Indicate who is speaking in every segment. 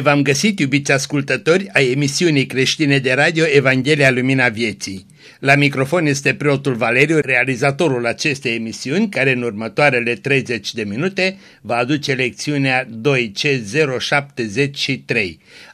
Speaker 1: Bine v-am găsit, iubiți ascultători, ai emisiunii creștine de radio Evanghelia Lumina Vieții. La microfon este preotul Valeriu, realizatorul acestei emisiuni, care în următoarele 30 de minute va aduce lecțiunea 2C073.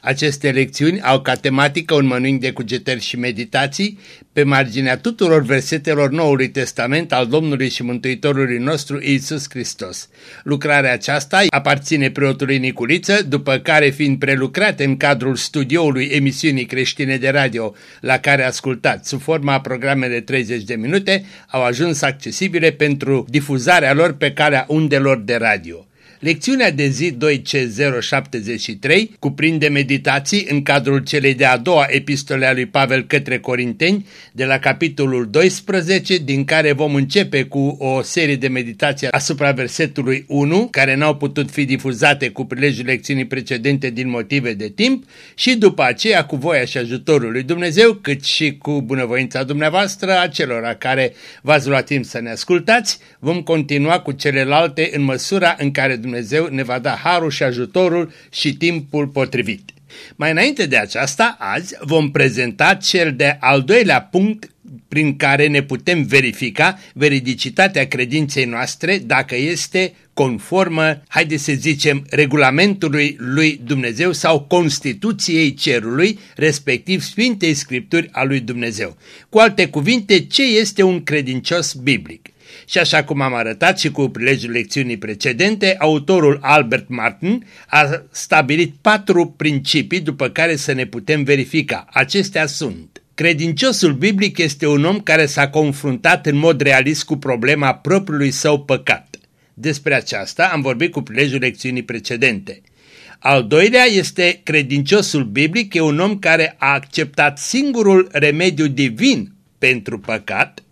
Speaker 1: Aceste lecțiuni au ca tematică un mănânc de cugetări și meditații pe marginea tuturor versetelor Noului Testament al Domnului și Mântuitorului nostru Iisus Hristos. Lucrarea aceasta aparține preotului Niculiță, după care fiind prelucrate în cadrul studioului emisiunii creștine de radio la care ascultați sub forma a programe de 30 de minute, au ajuns accesibile pentru difuzarea lor pe calea undelor de radio. Lecțiunea de zi 2C073 cuprinde meditații în cadrul celei de-a doua epistole a lui Pavel către Corinteni, de la capitolul 12, din care vom începe cu o serie de meditații asupra versetului 1, care n-au putut fi difuzate cu prilejul lecțiunii precedente din motive de timp, și după aceea cu voia și ajutorul lui Dumnezeu, cât și cu bunăvoința dumneavoastră, a celor care v-ați luat timp să ne ascultați, vom continua cu celelalte în măsura în care Dumnezeu ne va da harul și ajutorul și timpul potrivit. Mai înainte de aceasta, azi vom prezenta cel de al doilea punct prin care ne putem verifica veridicitatea credinței noastre dacă este conformă, haideți să zicem, regulamentului lui Dumnezeu sau Constituției Cerului, respectiv Sfintei Scripturi a lui Dumnezeu. Cu alte cuvinte, ce este un credincios biblic? Și așa cum am arătat și cu prilejul lecțiunii precedente, autorul Albert Martin a stabilit patru principii după care să ne putem verifica. Acestea sunt Credinciosul biblic este un om care s-a confruntat în mod realist cu problema propriului său păcat. Despre aceasta am vorbit cu prilejul lecțiunii precedente. Al doilea este credinciosul biblic, e un om care a acceptat singurul remediu divin pentru păcat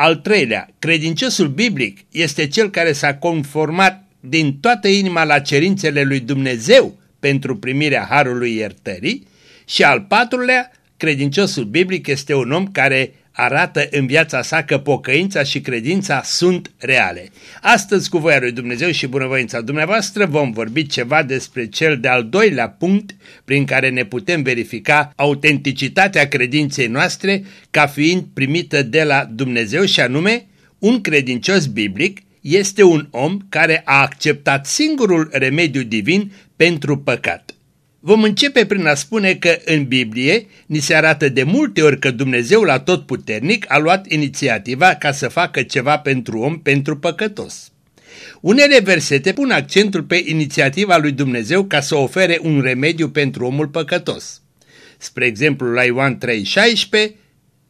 Speaker 1: al treilea, credinciosul biblic este cel care s-a conformat din toată inima la cerințele lui Dumnezeu pentru primirea harului iertării și al patrulea, credinciosul biblic este un om care arată în viața sa că pocăința și credința sunt reale. Astăzi, cu voia lui Dumnezeu și bunăvoința dumneavoastră, vom vorbi ceva despre cel de-al doilea punct prin care ne putem verifica autenticitatea credinței noastre ca fiind primită de la Dumnezeu și anume, un credincios biblic este un om care a acceptat singurul remediu divin pentru păcat. Vom începe prin a spune că în Biblie ni se arată de multe ori că Dumnezeu la tot puternic a luat inițiativa ca să facă ceva pentru om, pentru păcătos. Unele versete pun accentul pe inițiativa lui Dumnezeu ca să ofere un remediu pentru omul păcătos. Spre exemplu, la Ioan 3,16,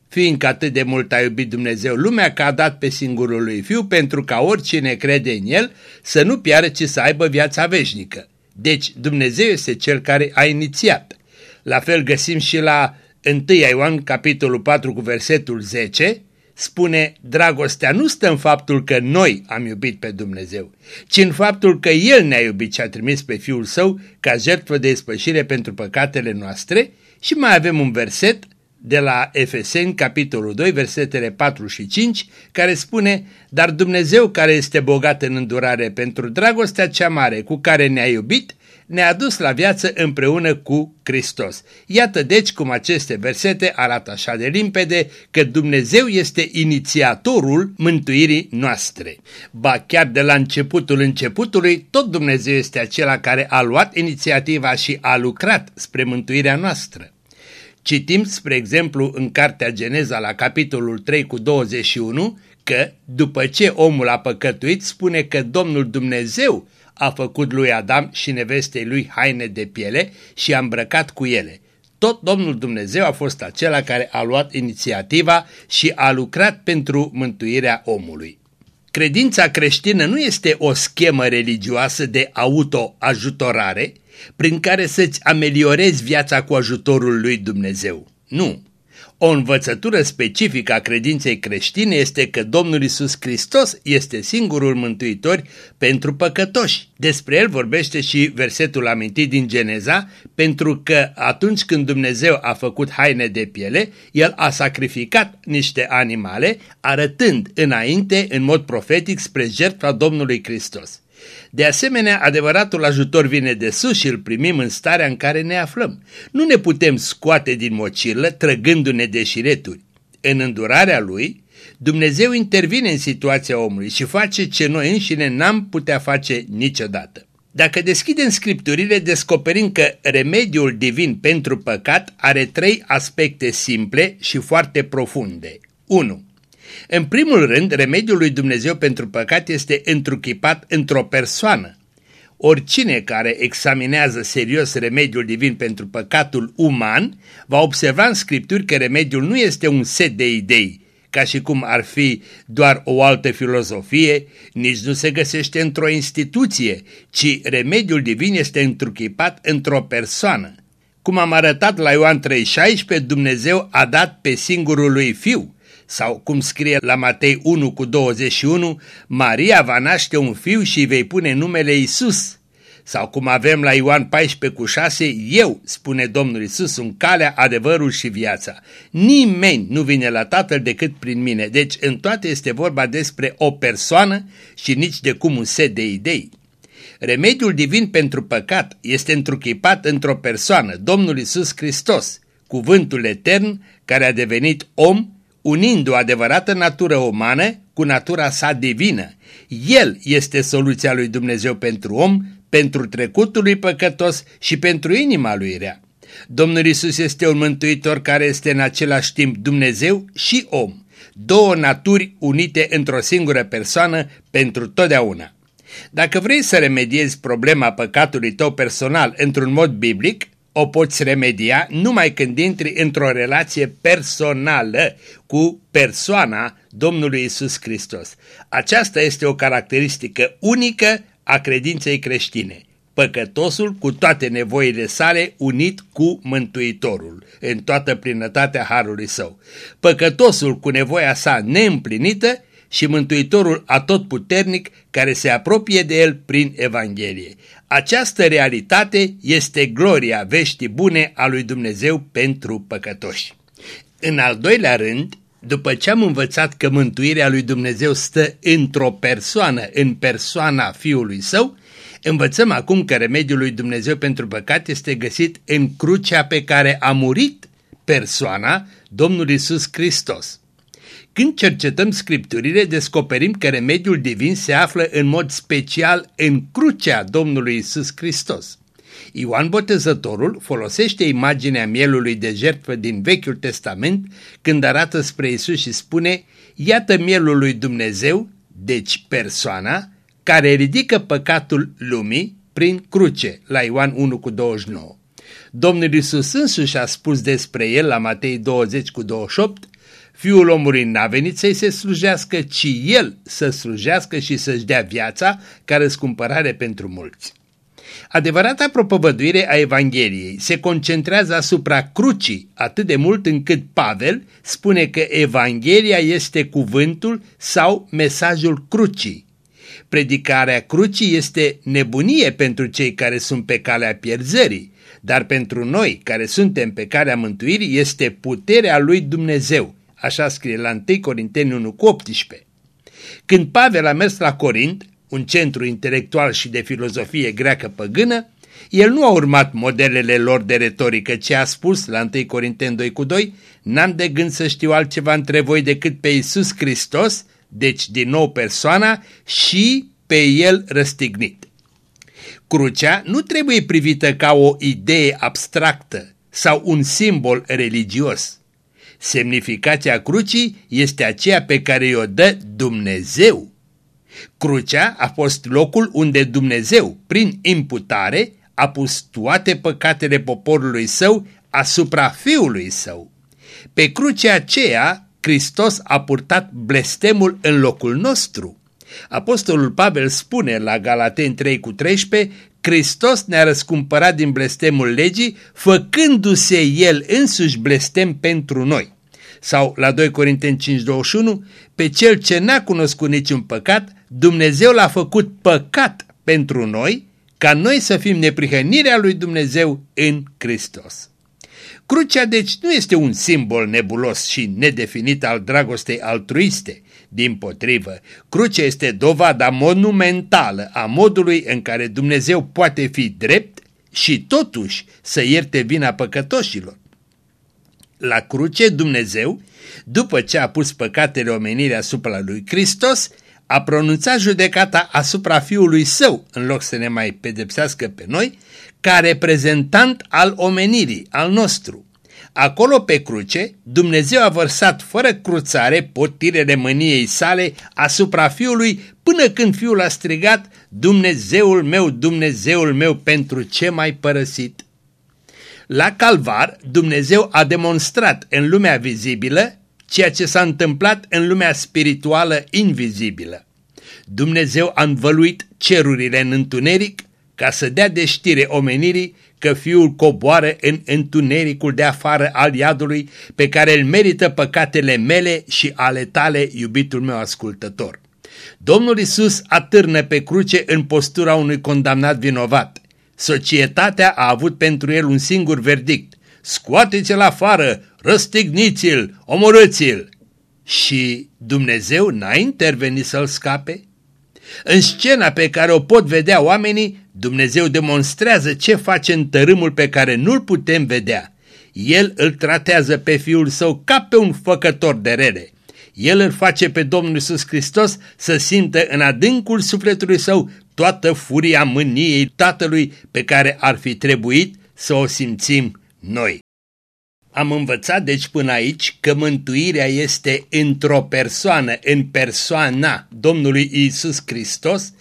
Speaker 1: fiindcă atât de mult a iubit Dumnezeu lumea că a dat pe singurul lui Fiu pentru ca oricine crede în El să nu piară, ci să aibă viața veșnică. Deci Dumnezeu este Cel care a inițiat. La fel găsim și la 1 Ioan capitolul 4 cu versetul 10, spune, dragostea nu stă în faptul că noi am iubit pe Dumnezeu, ci în faptul că El ne-a iubit și a trimis pe Fiul Său ca jertfă de ispășire pentru păcatele noastre și mai avem un verset de la Efeseni, capitolul 2, versetele 4 și 5, care spune, Dar Dumnezeu care este bogat în îndurare pentru dragostea cea mare cu care ne-a iubit, ne-a dus la viață împreună cu Hristos. Iată deci cum aceste versete arată așa de limpede că Dumnezeu este inițiatorul mântuirii noastre. Ba chiar de la începutul începutului, tot Dumnezeu este acela care a luat inițiativa și a lucrat spre mântuirea noastră. Citim, spre exemplu, în Cartea Geneza la capitolul 3 cu 21 că, după ce omul a păcătuit, spune că Domnul Dumnezeu a făcut lui Adam și nevestei lui haine de piele și a îmbrăcat cu ele. Tot Domnul Dumnezeu a fost acela care a luat inițiativa și a lucrat pentru mântuirea omului. Credința creștină nu este o schemă religioasă de autoajutorare, prin care să-ți ameliorezi viața cu ajutorul lui Dumnezeu. Nu! O învățătură specifică a credinței creștine este că Domnul Isus Hristos este singurul mântuitor pentru păcătoși. Despre el vorbește și versetul amintit din Geneza, pentru că atunci când Dumnezeu a făcut haine de piele, el a sacrificat niște animale, arătând înainte, în mod profetic, spre jertfa Domnului Hristos. De asemenea, adevăratul ajutor vine de sus și îl primim în starea în care ne aflăm. Nu ne putem scoate din mocirlă trăgându-ne de șireturi. În îndurarea lui, Dumnezeu intervine în situația omului și face ce noi înșine n-am putea face niciodată. Dacă deschidem scripturile, descoperim că remediul divin pentru păcat are trei aspecte simple și foarte profunde. 1. În primul rând, remediul lui Dumnezeu pentru păcat este întruchipat într-o persoană. Oricine care examinează serios remediul divin pentru păcatul uman va observa în scripturi că remediul nu este un set de idei, ca și cum ar fi doar o altă filozofie, nici nu se găsește într-o instituție, ci remediul divin este întruchipat într-o persoană. Cum am arătat la Ioan 3,16, Dumnezeu a dat pe singurul lui Fiu, sau cum scrie la Matei 1 cu 21, Maria va naște un fiu și îi vei pune numele Isus. Sau cum avem la Ioan 14 cu 6, eu, spune Domnul Isus, sunt calea, adevărul și viața. Nimeni nu vine la Tatăl decât prin mine. Deci în toate este vorba despre o persoană și nici de cum un set de idei. Remediul divin pentru păcat este întruchipat într-o persoană, Domnul Isus Hristos, cuvântul etern care a devenit om unind o adevărată natură umană cu natura sa divină. El este soluția lui Dumnezeu pentru om, pentru trecutul lui păcătos și pentru inima lui rea. Domnul Isus este un mântuitor care este în același timp Dumnezeu și om, două naturi unite într-o singură persoană pentru totdeauna. Dacă vrei să remediezi problema păcatului tău personal într-un mod biblic, o poți remedia numai când intri într-o relație personală cu persoana Domnului Isus Hristos. Aceasta este o caracteristică unică a credinței creștine. Păcătosul cu toate nevoile sale unit cu Mântuitorul, în toată plinătatea Harului Său. Păcătosul cu nevoia sa neîmplinită și Mântuitorul atotputernic care se apropie de el prin Evanghelie. Această realitate este gloria veștii bune a lui Dumnezeu pentru păcătoși. În al doilea rând, după ce am învățat că mântuirea lui Dumnezeu stă într-o persoană, în persoana Fiului Său, învățăm acum că remediul lui Dumnezeu pentru păcat este găsit în crucea pe care a murit persoana Domnul Isus Hristos. Când cercetăm scripturile, descoperim că remediul divin se află în mod special în crucea Domnului Isus Hristos. Ioan Botezătorul folosește imaginea mielului de jertfă din Vechiul Testament când arată spre Isus și spune Iată mielul lui Dumnezeu, deci persoana, care ridică păcatul lumii prin cruce, la Ioan 1 cu 29. Domnul Isus însuși a spus despre el la Matei 20 cu 28 Fiul omului n-a venit să-i se slujească, ci el să slujească și să-și dea viața ca răscumpărare pentru mulți. Adevărata propovăduire a Evangheliei se concentrează asupra crucii atât de mult încât Pavel spune că Evanghelia este cuvântul sau mesajul crucii. Predicarea crucii este nebunie pentru cei care sunt pe calea pierzării, dar pentru noi care suntem pe calea mântuirii este puterea lui Dumnezeu așa scrie la 1 Corinteni 1 cu 18. Când Pavel a mers la Corint, un centru intelectual și de filozofie greacă păgână, el nu a urmat modelele lor de retorică, ci a spus la 1 Corinteni 2 cu 2, n-am de gând să știu altceva între voi decât pe Iisus Hristos, deci din nou persoana, și pe el răstignit. Crucea nu trebuie privită ca o idee abstractă sau un simbol religios. Semnificația crucii este aceea pe care o dă Dumnezeu. Crucea a fost locul unde Dumnezeu, prin imputare, a pus toate păcatele poporului său asupra fiului său. Pe crucea aceea, Hristos a purtat blestemul în locul nostru. Apostolul Pavel spune la Galaten 3 cu 13, Hristos ne-a răscumpărat din blestemul legii, făcându-se El însuși blestem pentru noi. Sau la 2 Corinteni 5:21, pe cel ce n-a cunoscut niciun păcat, Dumnezeu l-a făcut păcat pentru noi, ca noi să fim neprihănirea lui Dumnezeu în Hristos. Crucea deci nu este un simbol nebulos și nedefinit al dragostei altruiste, Din potrivă, crucea este dovada monumentală a modului în care Dumnezeu poate fi drept și totuși să ierte vina păcătoșilor. La cruce Dumnezeu, după ce a pus păcatele omenirii asupra lui Hristos, a pronunțat judecata asupra Fiului Său, în loc să ne mai pedepsească pe noi, ca reprezentant al omenirii, al nostru. Acolo pe cruce, Dumnezeu a vărsat fără cruțare potirele mâniei sale asupra fiului până când fiul a strigat, Dumnezeul meu, Dumnezeul meu, pentru ce m-ai părăsit? La calvar, Dumnezeu a demonstrat în lumea vizibilă ceea ce s-a întâmplat în lumea spirituală invizibilă. Dumnezeu a învăluit cerurile în întuneric ca să dea de știre omenirii că fiul coboară în întunericul de afară al iadului pe care îl merită păcatele mele și ale tale, iubitul meu ascultător. Domnul Isus atârnă pe cruce în postura unui condamnat vinovat. Societatea a avut pentru el un singur verdict. Scoateți-l afară, răstigniți-l, omorâți-l. Și Dumnezeu n-a intervenit să-l scape? În scena pe care o pot vedea oamenii, Dumnezeu demonstrează ce face în tărâmul pe care nu-l putem vedea. El îl tratează pe Fiul Său ca pe un făcător de rele. El îl face pe Domnul Iisus Hristos să simtă în adâncul sufletului său toată furia mâniei Tatălui pe care ar fi trebuit să o simțim noi. Am învățat deci până aici că mântuirea este într-o persoană, în persoana Domnului Isus Hristos,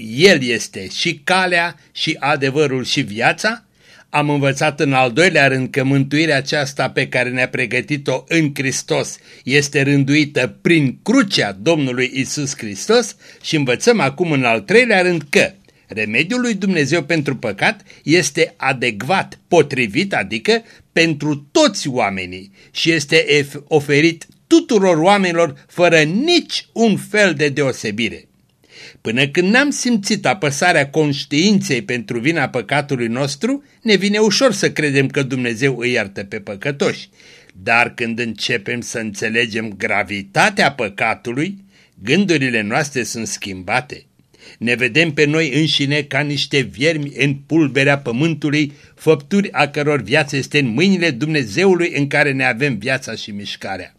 Speaker 1: El este și calea și adevărul și viața. Am învățat în al doilea rând că mântuirea aceasta pe care ne-a pregătit-o în Hristos este rânduită prin crucea Domnului Isus Hristos și învățăm acum în al treilea rând că Remediul lui Dumnezeu pentru păcat este adecvat, potrivit, adică pentru toți oamenii și este oferit tuturor oamenilor fără nici un fel de deosebire. Până când n-am simțit apăsarea conștiinței pentru vina păcatului nostru, ne vine ușor să credem că Dumnezeu îi iartă pe păcătoși. Dar când începem să înțelegem gravitatea păcatului, gândurile noastre sunt schimbate. Ne vedem pe noi înșine ca niște viermi în pulberea pământului, făpturi a căror viață este în mâinile Dumnezeului în care ne avem viața și mișcarea.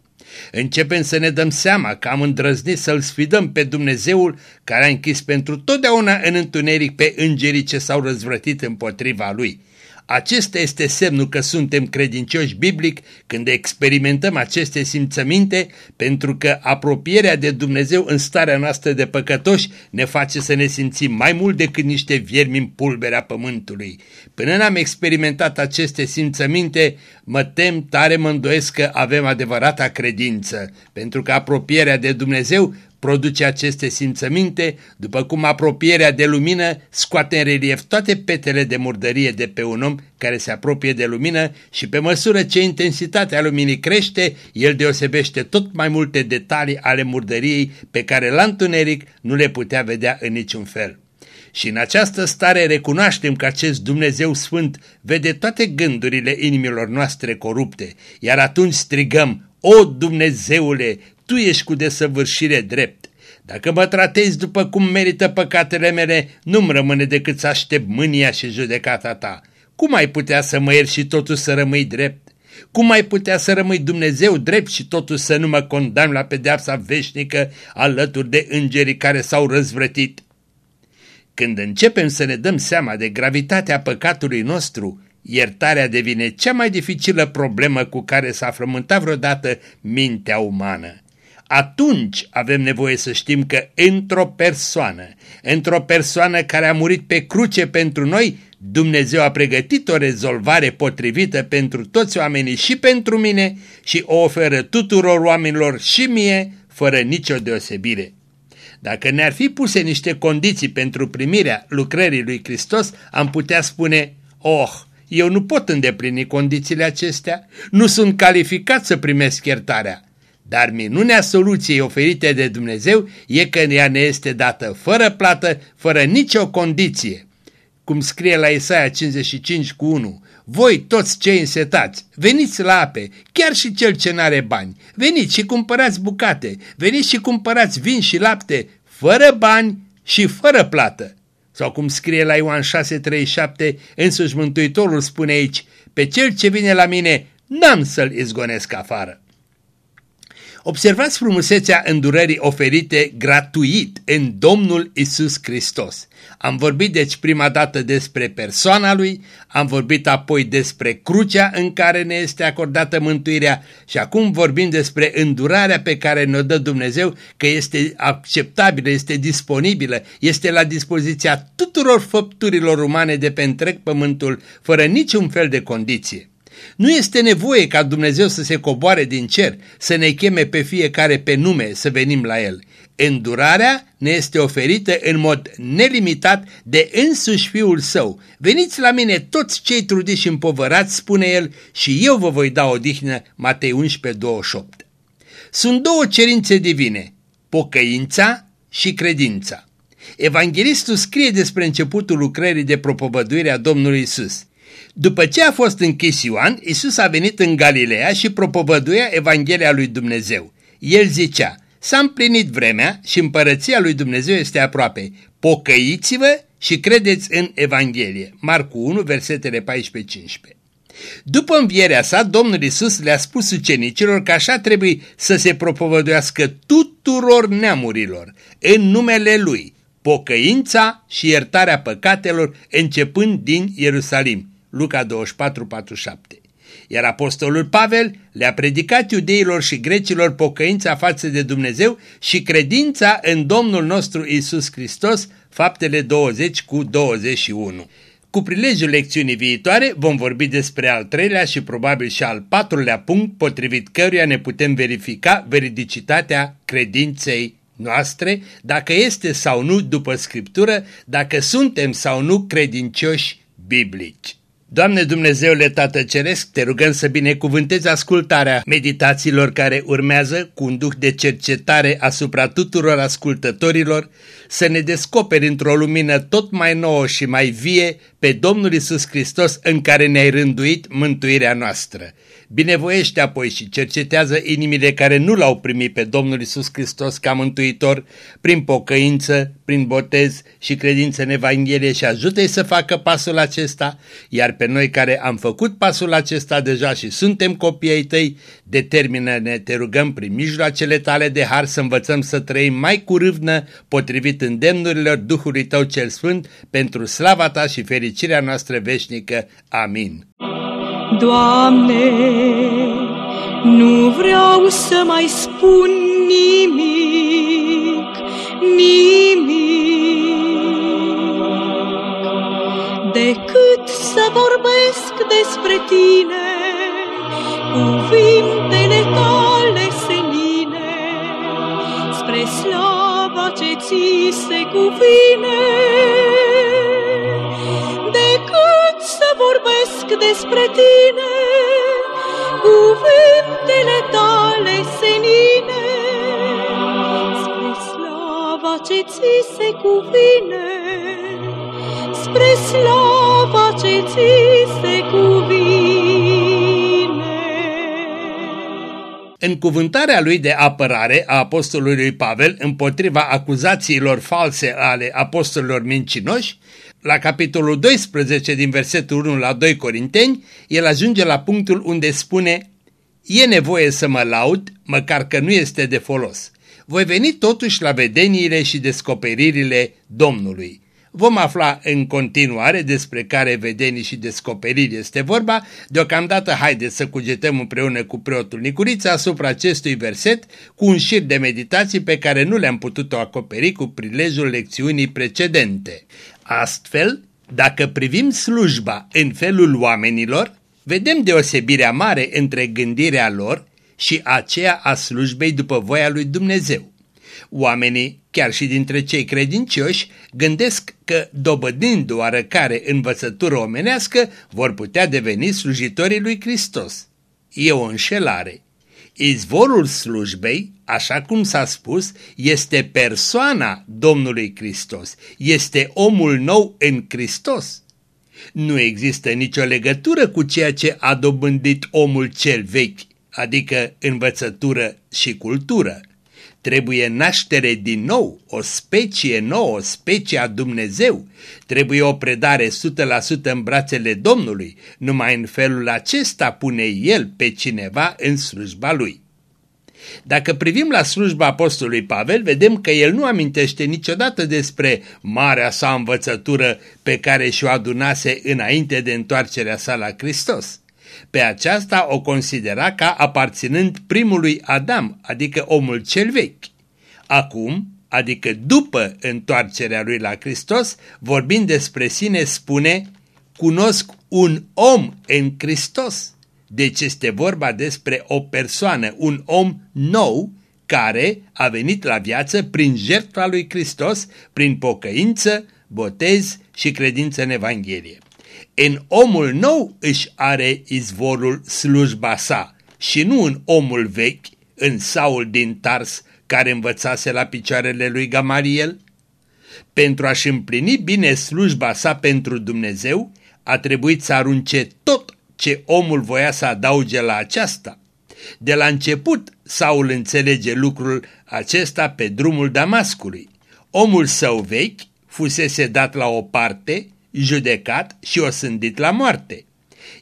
Speaker 1: Începem să ne dăm seama că am îndrăznit să-L sfidăm pe Dumnezeul care a închis pentru totdeauna în întuneric pe îngerii ce s-au răzvrătit împotriva Lui. Acesta este semnul că suntem credincioși biblic când experimentăm aceste simțăminte, pentru că apropierea de Dumnezeu în starea noastră de păcătoși ne face să ne simțim mai mult decât niște viermi în pulberea pământului. Până n-am experimentat aceste simțăminte, mă tem, tare mă îndoiesc că avem adevărata credință, pentru că apropierea de Dumnezeu produce aceste simțăminte, după cum apropierea de lumină scoate în relief toate petele de murdărie de pe un om care se apropie de lumină și pe măsură ce intensitatea luminii crește, el deosebește tot mai multe detalii ale murdăriei pe care la întuneric nu le putea vedea în niciun fel. Și în această stare recunoaștem că acest Dumnezeu Sfânt vede toate gândurile inimilor noastre corupte, iar atunci strigăm, O Dumnezeule, tu ești cu desăvârșire drept. Dacă mă tratezi după cum merită păcatele mele, nu-mi rămâne decât să aștept mânia și judecata ta. Cum ai putea să mă ierți și totuși să rămâi drept? Cum ai putea să rămâi Dumnezeu drept și totuși să nu mă condamn la pedeapsa veșnică alături de îngerii care s-au răzvrătit? Când începem să ne dăm seama de gravitatea păcatului nostru, iertarea devine cea mai dificilă problemă cu care s-a frământat vreodată mintea umană atunci avem nevoie să știm că într-o persoană, într-o persoană care a murit pe cruce pentru noi, Dumnezeu a pregătit o rezolvare potrivită pentru toți oamenii și pentru mine și o oferă tuturor oamenilor și mie, fără nicio deosebire. Dacă ne-ar fi puse niște condiții pentru primirea lucrării lui Hristos, am putea spune, oh, eu nu pot îndeplini condițiile acestea, nu sunt calificat să primesc iertarea. Dar minunea soluției oferite de Dumnezeu e că ea ne este dată fără plată, fără nicio condiție. cum scrie la Isaia 55 cu 1, voi toți cei însetați, veniți la ape, chiar și cel ce n-are bani, veniți și cumpărați bucate, veniți și cumpărați vin și lapte, fără bani și fără plată. Sau cum scrie la Ioan 6,37, însuși Mântuitorul spune aici, pe cel ce vine la mine n-am să-l izgonesc afară. Observați frumusețea îndurării oferite gratuit în Domnul Isus Hristos. Am vorbit deci prima dată despre persoana Lui, am vorbit apoi despre crucea în care ne este acordată mântuirea și acum vorbim despre îndurarea pe care ne-o dă Dumnezeu, că este acceptabilă, este disponibilă, este la dispoziția tuturor făpturilor umane de pe întreg pământul, fără niciun fel de condiție. Nu este nevoie ca Dumnezeu să se coboare din cer, să ne cheme pe fiecare pe nume să venim la El. Îndurarea ne este oferită în mod nelimitat de însuși Fiul Său. Veniți la mine toți cei trudiți și împovărați, spune El, și eu vă voi da odihnă, Matei 11, 28. Sunt două cerințe divine, pocăința și credința. Evanghelistul scrie despre începutul lucrării de propovăduire a Domnului Isus. După ce a fost închis Ioan, Isus a venit în Galileea și propovăduia Evanghelia lui Dumnezeu. El zicea, s-a împlinit vremea și împărăția lui Dumnezeu este aproape. Pocăiți-vă și credeți în Evanghelie. Marcu 1, versetele 14-15. După învierea sa, Domnul Isus le-a spus ucenicilor că așa trebuie să se propovăduiască tuturor neamurilor, în numele Lui, pocăința și iertarea păcatelor, începând din Ierusalim. Luca 24, 47. Iar apostolul Pavel le-a predicat iudeilor și grecilor pocăința față de Dumnezeu și credința în Domnul nostru Isus Hristos, faptele 20 cu 21. Cu prilejul lecțiunii viitoare vom vorbi despre al treilea și probabil și al patrulea punct potrivit căruia ne putem verifica veridicitatea credinței noastre, dacă este sau nu după Scriptură, dacă suntem sau nu credincioși biblici. Doamne Dumnezeule Tată Ceresc, te rugăm să binecuvântezi ascultarea meditațiilor care urmează cu un duh de cercetare asupra tuturor ascultătorilor, să ne descoperi într-o lumină tot mai nouă și mai vie pe Domnul Isus Hristos în care ne-ai rânduit mântuirea noastră. Binevoiește apoi și cercetează inimile care nu l-au primit pe Domnul Isus Hristos ca mântuitor prin pocăință, prin botez și credință în Evanghelie și ajută-i să facă pasul acesta, iar pe noi care am făcut pasul acesta deja și suntem copii ai tăi, determină-ne, te rugăm prin mijloacele tale de har să învățăm să trăim mai cu râvnă, potrivit îndemnurilor Duhului Tău cel Sfânt, pentru slava Ta și fericirea noastră veșnică. Amin.
Speaker 2: Doamne, nu vreau să mai spun nimic, nimic, decât să vorbesc despre Tine, cuvintele Tale senine, spre slava ce ți se cuvine. Vorbesc despre tine, cuvintele tale senine, spre slava ce ți se cuvine, spre slava ce ți se cuvine.
Speaker 1: În cuvântarea lui de apărare a apostolului Pavel împotriva acuzațiilor false ale apostolilor mincinoși, la capitolul 12 din versetul 1 la 2 Corinteni, el ajunge la punctul unde spune E nevoie să mă laud, măcar că nu este de folos. Voi veni totuși la vedeniile și descoperirile Domnului. Vom afla în continuare despre care vedenii și descoperiri este vorba. Deocamdată haideți să cugetăm împreună cu preotul Nicurița asupra acestui verset cu un șir de meditații pe care nu le-am putut acoperi cu prilejul lecțiunii precedente. Astfel, dacă privim slujba în felul oamenilor, vedem deosebirea mare între gândirea lor și aceea a slujbei după voia lui Dumnezeu. Oamenii, chiar și dintre cei credincioși, gândesc că, dobădind oarecare învățătură omenească, vor putea deveni slujitorii lui Hristos. E o înșelare. Izvorul slujbei, așa cum s-a spus, este persoana Domnului Hristos, este omul nou în Hristos. Nu există nicio legătură cu ceea ce a dobândit omul cel vechi, adică învățătură și cultură. Trebuie naștere din nou, o specie nouă, o specie a Dumnezeu. Trebuie o predare 100% în brațele Domnului, numai în felul acesta pune El pe cineva în slujba Lui. Dacă privim la slujba apostolului Pavel, vedem că el nu amintește niciodată despre marea sa învățătură pe care și-o adunase înainte de întoarcerea sa la Hristos. Pe aceasta o considera ca aparținând primului Adam, adică omul cel vechi. Acum, adică după întoarcerea lui la Hristos, vorbind despre sine, spune, cunosc un om în Hristos. Deci este vorba despre o persoană, un om nou, care a venit la viață prin jertfa lui Hristos, prin pocăință, botez și credință în Evanghelie. În omul nou își are izvorul slujba sa și nu în omul vechi, în Saul din Tars, care învățase la picioarele lui Gamaliel? Pentru a-și împlini bine slujba sa pentru Dumnezeu, a trebuit să arunce tot ce omul voia să adauge la aceasta. De la început Saul înțelege lucrul acesta pe drumul Damascului. Omul său vechi fusese dat la o parte judecat și osândit la moarte.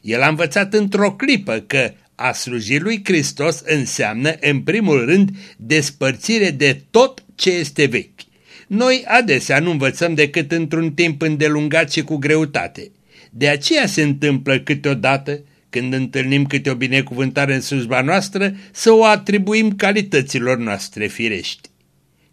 Speaker 1: El a învățat într-o clipă că a sluji lui Hristos înseamnă, în primul rând, despărțire de tot ce este vechi. Noi adesea nu învățăm decât într-un timp îndelungat și cu greutate. De aceea se întâmplă câteodată, când întâlnim câte o binecuvântare în slujba noastră, să o atribuim calităților noastre firești.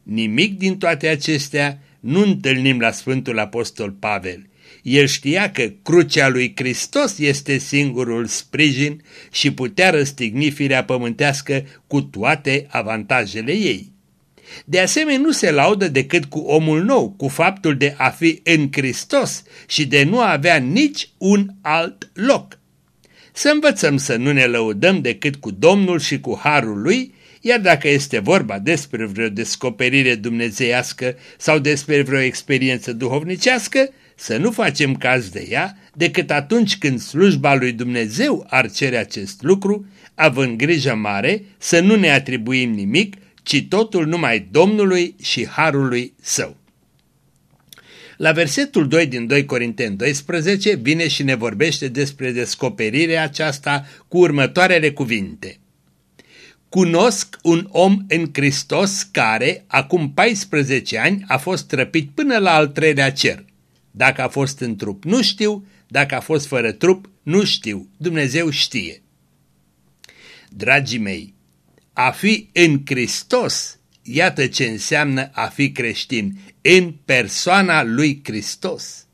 Speaker 1: Nimic din toate acestea nu întâlnim la Sfântul Apostol Pavel. El știa că crucea lui Hristos este singurul sprijin și putea răstigni firea pământească cu toate avantajele ei. De asemenea, nu se laudă decât cu omul nou, cu faptul de a fi în Hristos și de nu avea nici un alt loc. Să învățăm să nu ne lăudăm decât cu Domnul și cu Harul Lui, iar dacă este vorba despre vreo descoperire dumnezeiască sau despre vreo experiență duhovnicească, să nu facem caz de ea decât atunci când slujba lui Dumnezeu ar cere acest lucru, având grijă mare să nu ne atribuim nimic, ci totul numai Domnului și Harului Său. La versetul 2 din 2 Corinteni 12 vine și ne vorbește despre descoperirea aceasta cu următoarele cuvinte. Cunosc un om în Hristos care, acum 14 ani, a fost trăpit până la al treilea cer. Dacă a fost în trup, nu știu, dacă a fost fără trup, nu știu, Dumnezeu știe. Dragii mei, a fi în Hristos, iată ce înseamnă a fi creștin, în persoana lui Hristos.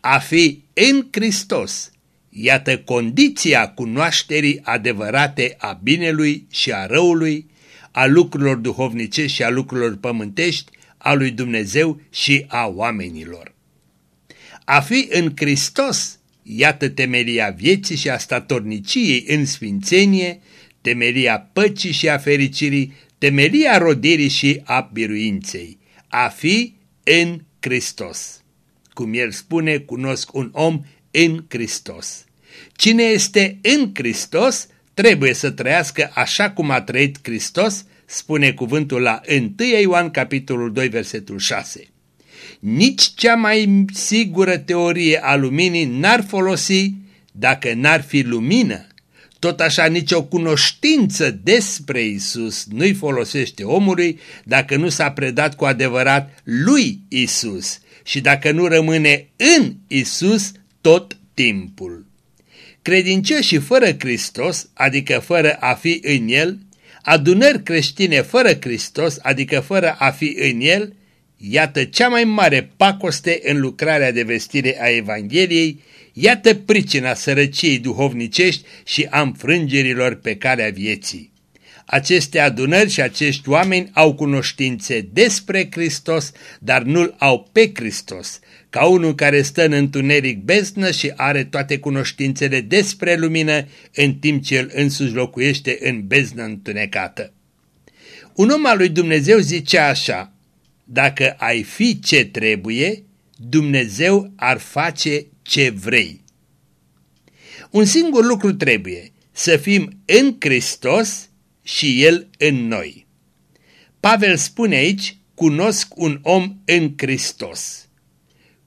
Speaker 1: A fi în Hristos, iată condiția cunoașterii adevărate a binelui și a răului, a lucrurilor duhovnicești și a lucrurilor pământești, a lui Dumnezeu și a oamenilor. A fi în Hristos, iată temelia vieții și a statorniciei în sfințenie, temelia păcii și a fericirii, temelia rodirii și a biruinței. A fi în Hristos. Cum el spune, cunosc un om în Hristos. Cine este în Hristos trebuie să trăiască așa cum a trăit Hristos, spune cuvântul la 1 Ioan capitolul 2 versetul 6 nici cea mai sigură teorie a luminii n-ar folosi dacă n-ar fi lumină. Tot așa nicio cunoștință despre Isus nu-i folosește omului dacă nu s-a predat cu adevărat lui Isus și dacă nu rămâne în Isus tot timpul. Credincioșii fără Hristos, adică fără a fi în El, adunări creștine fără Hristos, adică fără a fi în El, Iată cea mai mare pacoste în lucrarea de vestire a Evangheliei, iată pricina sărăciei duhovnicești și a înfrângerilor pe calea vieții. Aceste adunări și acești oameni au cunoștințe despre Hristos, dar nu-L au pe Hristos, ca unul care stă în întuneric beznă și are toate cunoștințele despre lumină, în timp ce el însuși locuiește în beznă întunecată. Un om al lui Dumnezeu zicea așa, dacă ai fi ce trebuie, Dumnezeu ar face ce vrei. Un singur lucru trebuie, să fim în Hristos și El în noi. Pavel spune aici, cunosc un om în Hristos.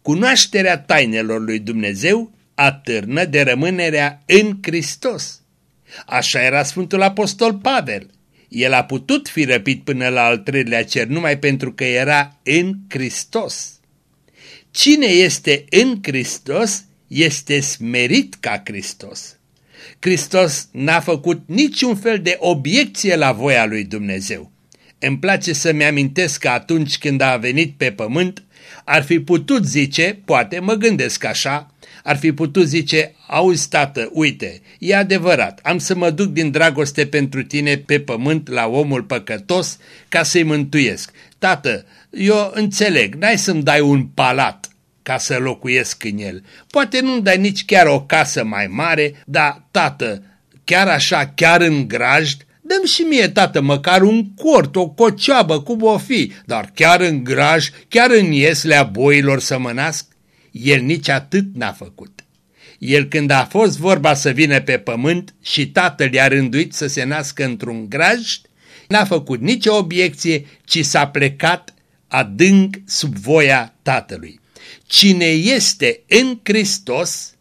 Speaker 1: Cunoașterea tainelor lui Dumnezeu atârnă de rămânerea în Hristos. Așa era Sfântul Apostol Pavel. El a putut fi răpit până la al treilea cer numai pentru că era în Hristos. Cine este în Hristos este smerit ca Hristos. Hristos n-a făcut niciun fel de obiecție la voia lui Dumnezeu. Îmi place să-mi amintesc că atunci când a venit pe pământ, ar fi putut zice, poate mă gândesc așa, ar fi putut zice, auzi tată, uite, e adevărat, am să mă duc din dragoste pentru tine pe pământ la omul păcătos ca să-i mântuiesc. Tată, eu înțeleg, n-ai să-mi dai un palat, ca să locuiesc în el. Poate nu-mi dai nici chiar o casă mai mare, dar, tată, chiar așa, chiar în grajd, dăm și mie, tată, măcar un cort, o cocioabă, cum o fi, dar chiar în graj, chiar în ieslea boilor să mănasc? El nici atât n-a făcut. El când a fost vorba să vină pe pământ și tatăl i-a rânduit să se nască într-un grajd, n-a făcut nicio obiecție, ci s-a plecat adânc sub voia tatălui. Cine este în Hristos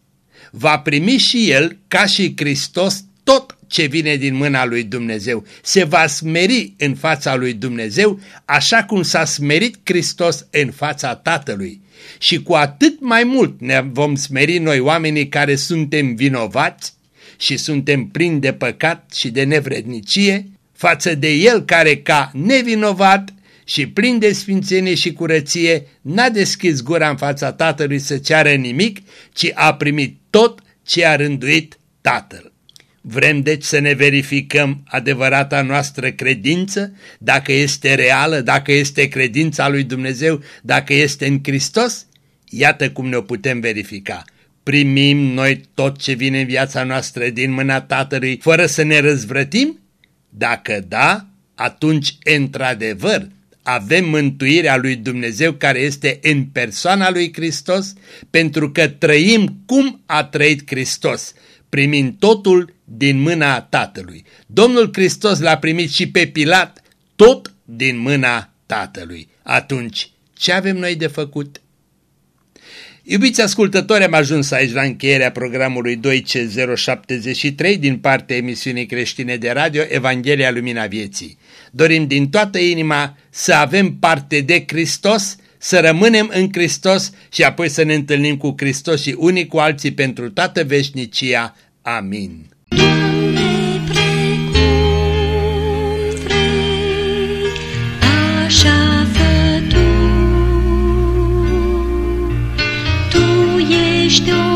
Speaker 1: va primi și el, ca și Hristos, tot ce vine din mâna lui Dumnezeu. Se va smeri în fața lui Dumnezeu așa cum s-a smerit Hristos în fața Tatălui. Și cu atât mai mult ne vom smeri noi oamenii care suntem vinovați și suntem plini de păcat și de nevrednicie față de El care ca nevinovat și plin de sfințenie și curăție, n-a deschis gura în fața tatălui să ceară nimic, ci a primit tot ce a rânduit tatăl. Vrem deci să ne verificăm adevărata noastră credință, dacă este reală, dacă este credința lui Dumnezeu, dacă este în Hristos? Iată cum ne-o putem verifica. Primim noi tot ce vine în viața noastră din mâna Tatălui fără să ne răzvrătim? Dacă da, atunci, într-adevăr, avem mântuirea lui Dumnezeu care este în persoana lui Hristos pentru că trăim cum a trăit Hristos, primind totul din mâna Tatălui. Domnul Hristos l-a primit și pe Pilat tot din mâna Tatălui. Atunci, ce avem noi de făcut? Iubiți ascultători, am ajuns aici la încheierea programului 2C073 din partea emisiunii creștine de radio Evanghelia Lumina Vieții. Dorim din toată inima să avem parte de Hristos, să rămânem în Hristos și apoi să ne întâlnim cu Hristos și unii cu alții pentru toată veșnicia. Amin.
Speaker 2: Doamne,